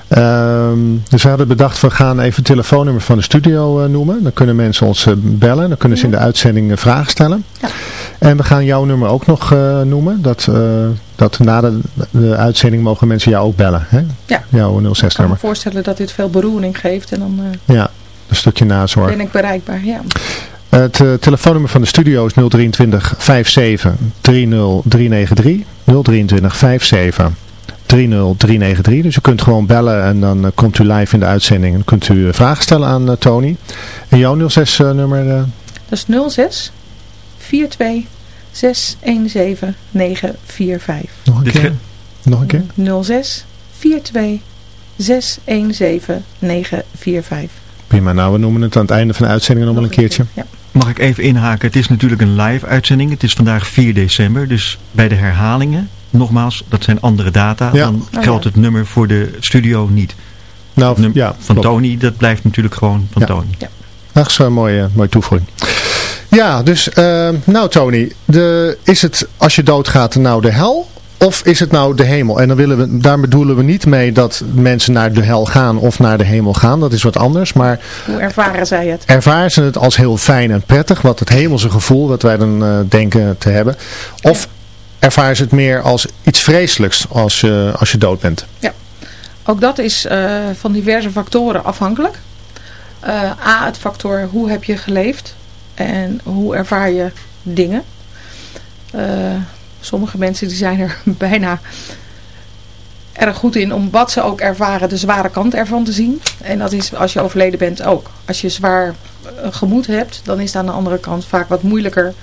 Ehm, dus we hadden bedacht, we gaan even het telefoonnummer van de studio noemen. Dan kunnen mensen ons bellen, dan kunnen ze in de uitzending vragen stellen. En we gaan jouw nummer ook nog noemen. Dat, dat na de, de uitzending mogen mensen jou ook bellen. Hè? Ja. Jouw Ik kan me 06-nummer. voorstellen dat dit veel beroering geeft en dan eh, Ja, een stukje nazorg. ben ik bereikbaar. Ja. Het eh, telefoonnummer van de studio is 023 57 30 393. 023 57 30 393. Dus u kunt gewoon bellen en dan eh, komt u live in de uitzending. En kunt u vragen stellen aan Tony. En jouw 06 eh, nummer? eh, Dat is 06 42 617 945. nog een Dit keer? Nog een keer? 06 42 617 945. Prima, nou we noemen het aan het einde van de uitzending nog wel een keertje. Ja. Mag ik even inhaken? Het is natuurlijk een live uitzending. Het is vandaag 4 december. Dus bij de herhalingen, nogmaals, dat zijn andere data. Ja. Dan Oh, geldt ja. het nummer voor de studio niet. Nou, ja, van klopt. Tony, dat blijft natuurlijk gewoon van Ja. Tony. Dat is een mooie, mooie toevoeging. Ja, dus eh, nou Tony, de, is het als je doodgaat nou de hel of is het nou de hemel? En dan willen we, daar bedoelen we niet mee dat mensen naar de hel gaan of naar de hemel gaan. Dat is wat anders. Maar Hoe ervaren zij het? ervaren ze het als heel fijn en prettig, wat het hemelse gevoel wat wij dan eh, denken te hebben. Of ervaren ze het meer als iets vreselijks als je, als je dood bent? Ook dat is eh, van diverse factoren afhankelijk. A, het factor hoe heb je geleefd en hoe ervaar je dingen. Eh, sommige mensen die zijn er bijna erg goed in om wat ze ook ervaren de zware kant ervan te zien. En dat is als je overleden bent ook. Als je zwaar eh, gemoed hebt, dan is het aan de andere kant vaak wat moeilijker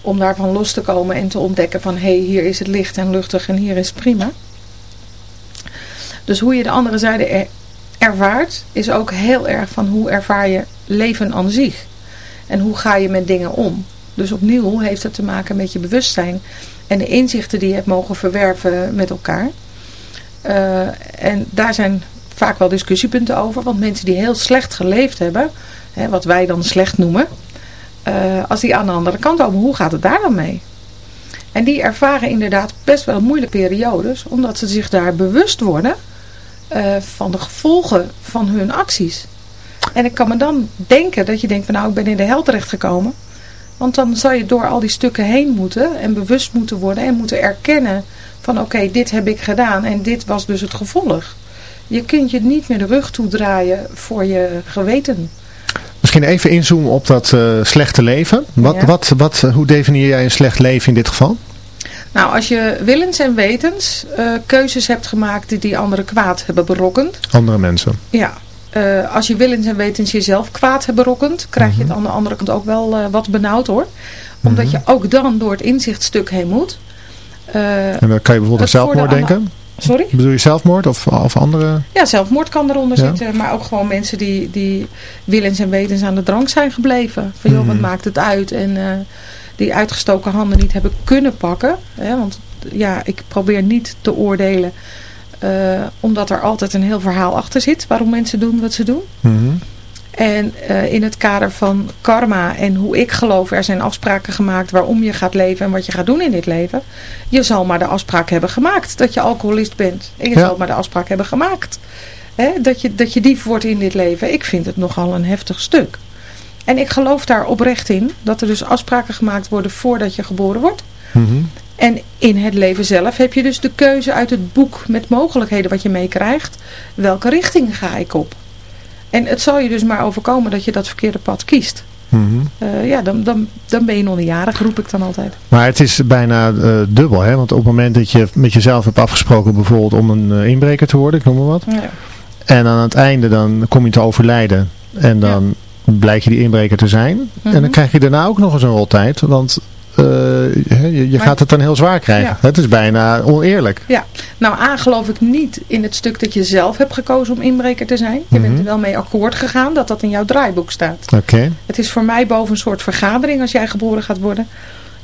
om daarvan los te komen en te ontdekken van hé, hey, hier is het licht en luchtig en hier is prima. Dus hoe je de andere zijde er- ervaart, is ook heel erg van hoe ervaar je leven aan zich. En hoe ga je met dingen om. Dus opnieuw heeft het te maken met je bewustzijn en de inzichten die je hebt mogen verwerven met elkaar. Eh, en daar zijn vaak wel discussiepunten over. Want mensen die heel slecht geleefd hebben, hè, wat wij dan slecht noemen. eh, als die aan de andere kant komen, hoe gaat het daar dan mee? En die ervaren inderdaad best wel moeilijke periodes. Omdat ze zich daar bewust worden eh, van de gevolgen van hun acties. En ik kan me dan denken dat je denkt van nou ik ben in de hel terechtgekomen. Want dan zal je door al die stukken heen moeten en bewust moeten worden en moeten erkennen van oké dit heb ik gedaan en dit was dus het gevolg. Je kunt je niet meer de rug toedraaien voor je geweten. Misschien even inzoomen op dat eh, slechte leven. Wat, Ja. wat, wat, hoe definieer jij een slecht leven in dit geval? Nou, als je willens en wetens eh, keuzes hebt gemaakt die die anderen kwaad hebben berokkend. Andere mensen. Ja, eh, als je willens en wetens jezelf kwaad hebt berokkend, krijg je het aan de andere kant ook wel eh, wat benauwd hoor. Omdat je ook dan door het inzichtstuk heen moet. Eh, En dan kan je bijvoorbeeld zelfmoord de- denken. sorry? Bedoel je zelfmoord of, of andere? Ja, zelfmoord kan eronder Ja. zitten. Maar ook gewoon mensen die, die willens en wetens aan de drank zijn gebleven. Van joh, wat Mhm. maakt het uit? En die uitgestoken handen niet hebben kunnen pakken. Hè? Want ja, ik probeer niet te oordelen. Eh, omdat er altijd een heel verhaal achter zit. Waarom mensen doen wat ze doen. Mhm. En eh, in het kader van karma en hoe ik geloof, er zijn afspraken gemaakt waarom je gaat leven en wat je gaat doen in dit leven. Je zal maar de afspraak hebben gemaakt dat je alcoholist bent. En je Ja. zal maar de afspraak hebben gemaakt hè, dat, je, dat je dief wordt in dit leven. Ik vind het nogal een heftig stuk. En ik geloof daar oprecht in dat er dus afspraken gemaakt worden voordat je geboren wordt. Mhm. En in het leven zelf heb je dus de keuze uit het boek met mogelijkheden wat je meekrijgt. Welke richting ga ik op? En het zal je dus maar overkomen dat je dat verkeerde pad kiest. Mhm. Eh, ja, dan, dan, dan ben je nog niet jarig, roep ik dan altijd. Maar het is bijna eh, dubbel, hè? Want op het moment dat je met jezelf hebt afgesproken bijvoorbeeld om een eh, inbreker te worden, ik noem maar wat. Ja. En aan het einde dan kom je te overlijden. En dan blijkt je die inbreker te zijn. En dan Mhm. krijg je daarna ook nog eens een roltijd. Want eh, je, je Maar- gaat het dan heel zwaar krijgen. Ja. Het is bijna oneerlijk. Ja, nou A geloof ik niet in het stuk dat je zelf hebt gekozen om inbreker te zijn. Je bent Mhm. er wel mee akkoord gegaan dat dat in jouw draaiboek staat. Oké. Het is voor mij boven een soort vergadering als jij geboren gaat worden.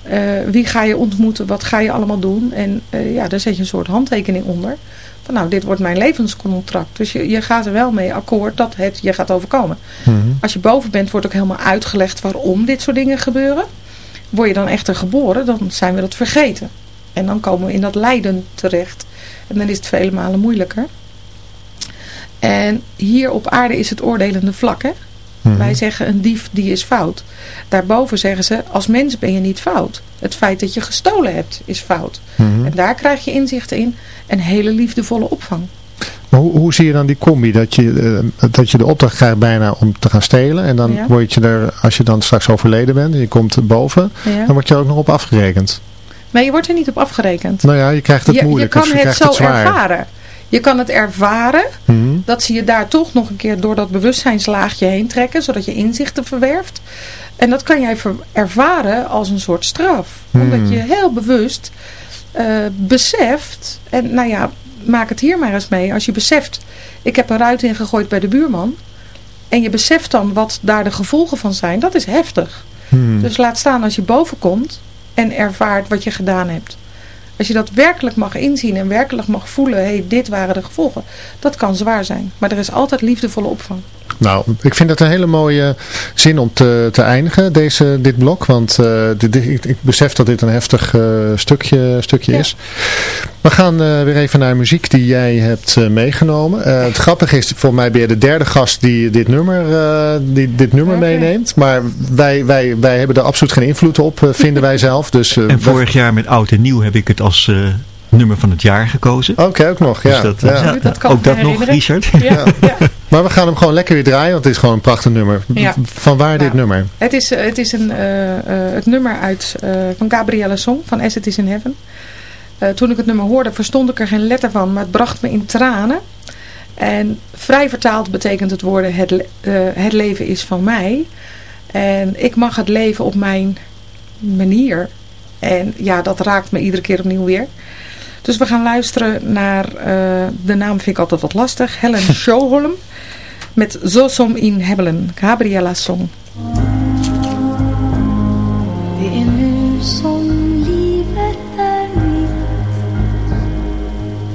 Eh, wie ga je ontmoeten, wat ga je allemaal doen. En eh, ja, daar zet je een soort handtekening onder. Van nou, dit wordt mijn levenscontract. Dus je, je gaat er wel mee akkoord dat het je gaat overkomen. Mhm. Als je boven bent, wordt ook helemaal uitgelegd waarom dit soort dingen gebeuren. Word je dan echter geboren, dan zijn we dat vergeten. En dan komen we in dat lijden terecht. En dan is het vele malen moeilijker. En hier op aarde is het oordelende vlak. Hè? Mhm. Wij zeggen een dief die is fout. Daarboven zeggen ze als mens ben je niet fout. Het feit dat je gestolen hebt is fout. Mhm. En daar krijg je inzichten in en hele liefdevolle opvang. Maar hoe, hoe zie je dan die combi? Dat je, eh, dat je de opdracht krijgt bijna om te gaan stelen. En dan Ja. word je er, als je dan straks overleden bent en je komt boven. Ja. Dan word je er ook nog op afgerekend. Maar je wordt er niet op afgerekend. Nou ja, je krijgt het je, je moeilijk. kan je het zo het ervaren. Je kan het ervaren Mhm. dat ze je daar toch nog een keer door dat bewustzijnslaagje heen trekken. Zodat je inzichten verwerft. En dat kan jij ervaren als een soort straf. Omdat Hmm. je heel bewust eh, beseft. En nou ja, maak het hier maar eens mee. Als je beseft, ik heb een ruit ingegooid bij de buurman. En je beseft dan wat daar de gevolgen van zijn. Dat is heftig. Hmm. Dus laat staan als je boven komt en ervaart wat je gedaan hebt. Als je dat werkelijk mag inzien en werkelijk mag voelen, hé, hey, dit waren de gevolgen. Dat kan zwaar zijn. Maar er is altijd liefdevolle opvang. Nou, ik vind het een hele mooie zin om te, te eindigen, deze, dit blok. Want eh, dit, dit- ik, ik besef dat dit een heftig eh, stukje, stukje Ja. is. We gaan eh, weer even naar muziek die jij hebt eh, meegenomen. Eh, het grappige is, voor mij ben je de derde gast die dit nummer, eh, die dit nummer meeneemt. Maar wij, wij, wij hebben er absoluut geen invloed op, vinden wij zelf. Dus, eh, En vorig jaar met Oud en Nieuw heb ik het als eh, nummer van het jaar gekozen. Oké, ook nog. Ja, dus dat, ja. eh, Absoluut, dat kan ook dat nog. Richard. Ja, ja. Maar we gaan hem gewoon lekker weer draaien, want het is gewoon een prachtig nummer. Ja. Van waar dit nummer? Het is, eh, het, is een, eh, eh, het nummer uit, eh, van Gabriella Song van As It Is in Heaven. Eh, toen ik het nummer hoorde verstond ik er geen letter van, maar het bracht me in tranen. En vrij vertaald betekent het woorden het, le- eh, het leven is van mij. En ik mag het leven op mijn manier. En ja, dat raakt me iedere keer opnieuw weer. Dus we gaan luisteren naar, eh, de naam vind ik altijd wat lastig, Helen Sjöholm. Met Zo som in Hebelen, Gabriella Song. Det är nu som livet är mitt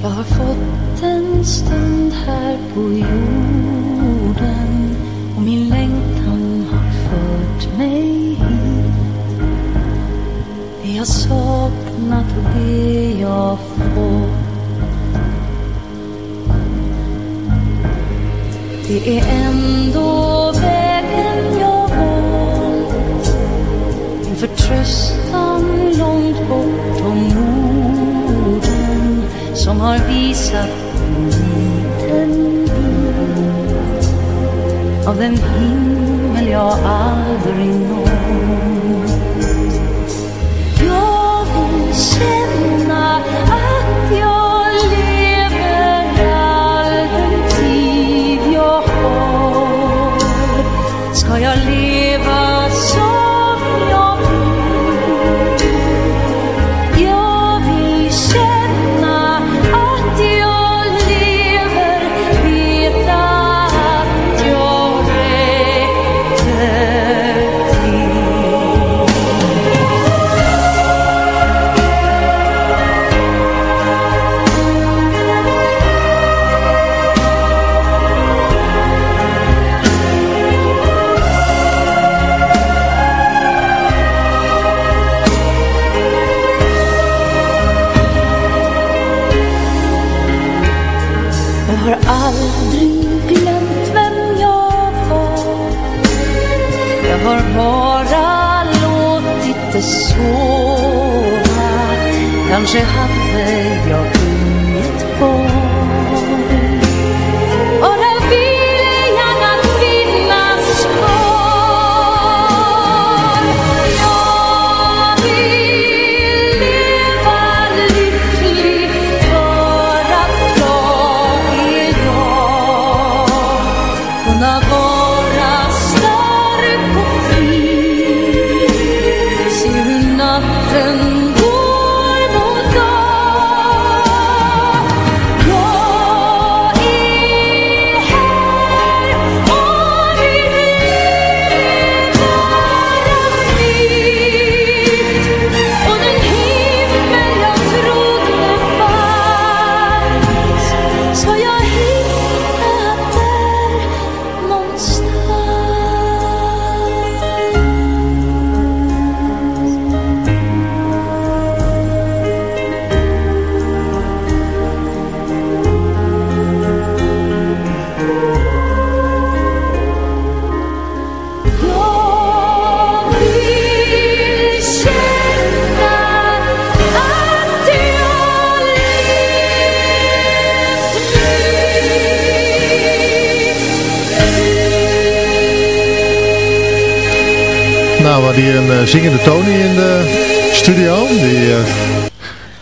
Jag har fått en stund här på jorden Och min längtan har fört mig hit Det jag saknat och det jag fått Det är ändå vägen jag valt en förtröstan långt bortom Norden, som har visat en liten bit av den himmel jag aldrig når. Jag vill känna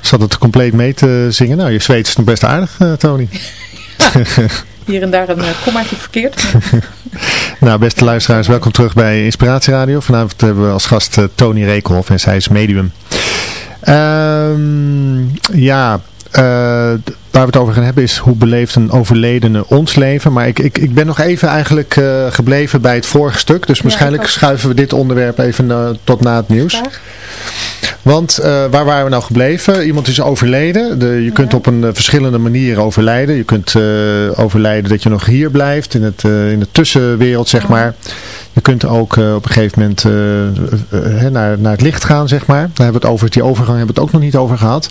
zat het compleet mee te zingen. Nou, je Zweeds is nog best aardig, eh, Tony. Hier en daar een uh, kommaatje verkeerd. nou, beste luisteraars, welkom terug bij Inspiratie Radio. Vanavond hebben we als gast Tony Rekelhoff en zij is medium. Ehm, ja, waar we het over gaan hebben is hoe beleeft een overledene ons leven. Maar ik, ik, ik ben nog even eigenlijk uh, gebleven bij het vorige stuk. Dus waarschijnlijk schuiven we dit onderwerp even uh, tot na het nieuws. Want uh, waar waren we nou gebleven? Iemand is overleden. De, je kunt op een verschillende manieren overlijden. Je kunt overlijden dat je nog hier blijft. In, het, in de tussenwereld zeg maar. Je kunt ook uh, op een gegeven moment uh, uh, naar, naar het licht gaan, zeg maar. Daar hebben we het over, die overgang hebben we het ook nog niet over gehad.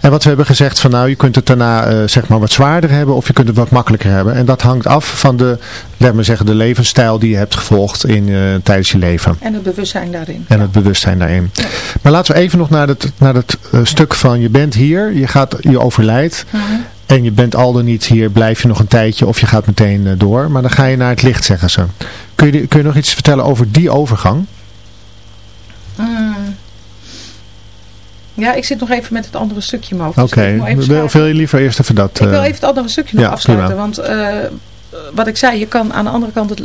En wat we hebben gezegd van nou, je kunt het daarna zeg maar wat zwaarder hebben of je kunt het wat makkelijker hebben. En dat hangt af van de, laat maar zeggen, de levensstijl die je hebt gevolgd in, tijdens je leven. En het bewustzijn daarin. En het bewustzijn daarin. Ja. Maar laten we even nog naar het, naar het stuk van je bent hier, je, gaat, je overlijdt. -huh. En je bent al dan niet hier, blijf je nog een tijdje of je gaat meteen uh, door. Maar dan ga je naar het licht, zeggen ze. Kun je, kun je nog iets vertellen over die overgang? Mm. Ja, ik zit nog even met het andere stukje in mijn hoofd. Oké, okay. dus wil, wil je liever eerst even dat... Uh... Ik wil even het andere stukje nog ja, afsluiten. Prima. Want uh, wat ik zei, je kan aan de andere kant het,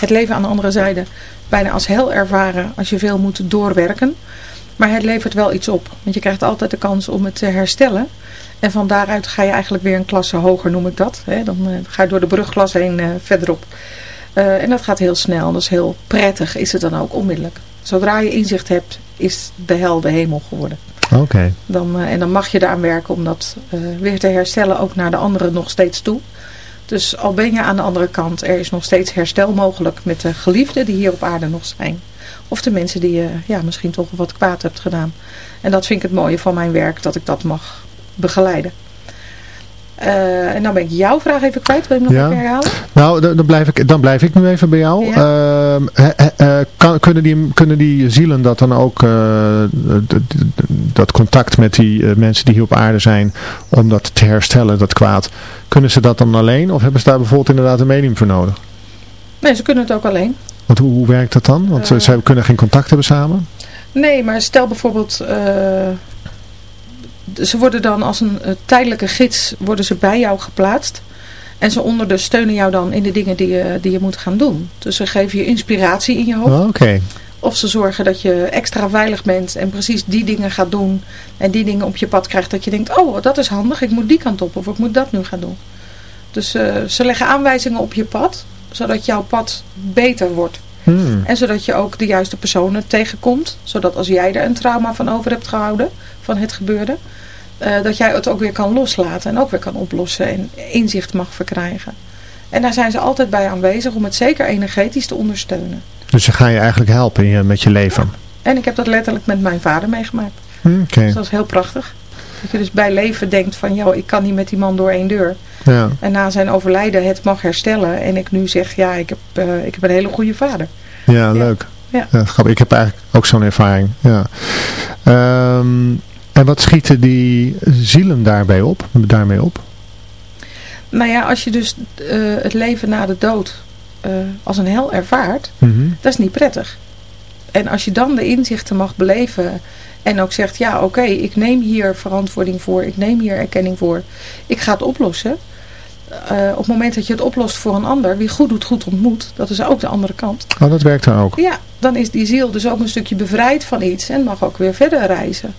het leven aan de andere zijde bijna als hel ervaren als je veel moet doorwerken. Maar het levert wel iets op. Want je krijgt altijd de kans om het te herstellen. En van daaruit ga je eigenlijk weer een klasse hoger, noem ik dat. Dan uh, ga je door de brugglas heen uh, verderop. Uh, en dat gaat heel snel. Dat is heel prettig, is het dan ook onmiddellijk. Zodra je inzicht hebt, is de hel de hemel geworden. Oké. Okay. Dan, en dan mag je eraan werken om dat weer te herstellen, ook naar de anderen nog steeds toe. Dus al ben je aan de andere kant, er is nog steeds herstel mogelijk met de geliefden die hier op aarde nog zijn. Of de mensen die je ja, misschien toch wat kwaad hebt gedaan. En dat vind ik het mooie van mijn werk, dat ik dat mag begeleiden. Uh, en dan ben ik jouw vraag even kwijt. Wil je hem nog ja. even herhalen? Nou, dan, dan, blijf ik, dan blijf ik nu even bij jou. Ja. Uh, he, he, kan, kunnen, die, kunnen die zielen dat dan ook, uh, dat contact met die mensen die hier op aarde zijn, om dat te herstellen, dat kwaad, kunnen ze dat dan alleen? Of hebben ze daar bijvoorbeeld inderdaad een medium voor nodig? Nee, ze kunnen het ook alleen. Want hoe, hoe werkt dat dan? Want Uh. ze kunnen geen contact hebben samen? Nee, maar stel bijvoorbeeld ze worden dan als een uh, tijdelijke gids worden ze bij jou geplaatst. En ze ondersteunen jou dan in de dingen die je, die je moet gaan doen. Dus ze geven je inspiratie in je hoofd. Oh, okay. Of ze zorgen dat je extra veilig bent en precies die dingen gaat doen. En die dingen op je pad krijgt dat je denkt, oh dat is handig, ik moet die kant op. Of ik moet dat nu gaan doen. Dus uh, ze leggen aanwijzingen op je pad. Zodat jouw pad beter wordt. Hmm. En zodat je ook de juiste personen tegenkomt. Zodat als jij er een trauma van over hebt gehouden, van het gebeurde... Uh, dat jij het ook weer kan loslaten en ook weer kan oplossen en inzicht mag verkrijgen. En daar zijn ze altijd bij aanwezig om het zeker energetisch te ondersteunen. Dus ze gaan je eigenlijk helpen met je leven? Ja. En ik heb dat letterlijk met mijn vader meegemaakt. Hmm, okay. Dus dat is heel prachtig. Dat je dus bij leven denkt van, joh, ik kan niet met die man door één deur. Ja. En na zijn overlijden het mag herstellen. En ik nu zeg, ja, ik heb, uh, ik heb een hele goede vader. Ja, ja. leuk. Ja. ja. ik heb eigenlijk ook zo'n ervaring. Ja. Um, en wat schieten die zielen daarbij op, daarmee op? Nou ja, als je dus uh, het leven na de dood uh, als een hel ervaart, mm -hmm. dat is niet prettig. En als je dan de inzichten mag beleven en ook zegt, ja oké, okay, ik neem hier verantwoording voor, ik neem hier erkenning voor, ik ga het oplossen. Uh, op het moment dat je het oplost voor een ander, wie goed doet, goed ontmoet, dat is ook de andere kant. Oh, dat werkt dan ook? Ja, dan is die ziel dus ook een stukje bevrijd van iets en mag ook weer verder reizen.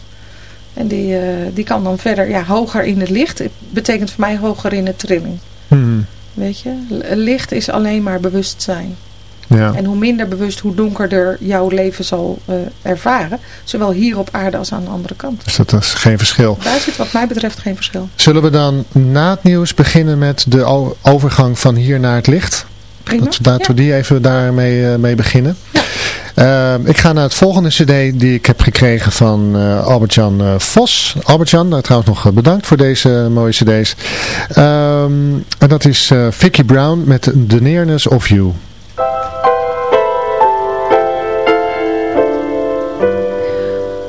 En die, uh, die kan dan verder ja, hoger in het licht. Het betekent voor mij hoger in de trilling. Hmm. Weet je? Licht is alleen maar bewustzijn. Ja. En hoe minder bewust, hoe donkerder jouw leven zal uh, ervaren. Zowel hier op aarde als aan de andere kant. Dus dat is geen verschil. Daar zit wat mij betreft geen verschil. Zullen we dan na het nieuws beginnen met de overgang van hier naar het licht? Prima. Dat, ja. we die even daarmee uh, mee beginnen. Ja. Uh, ik ga naar het volgende cd die ik heb gekregen van uh, Albert-Jan uh, Vos. Albert-Jan, trouwens nog bedankt voor deze mooie cd's. Um, en dat is Vicky Brown met The Nearness of You.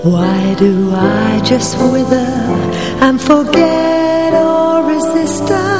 Why do I just wither and forget all resistance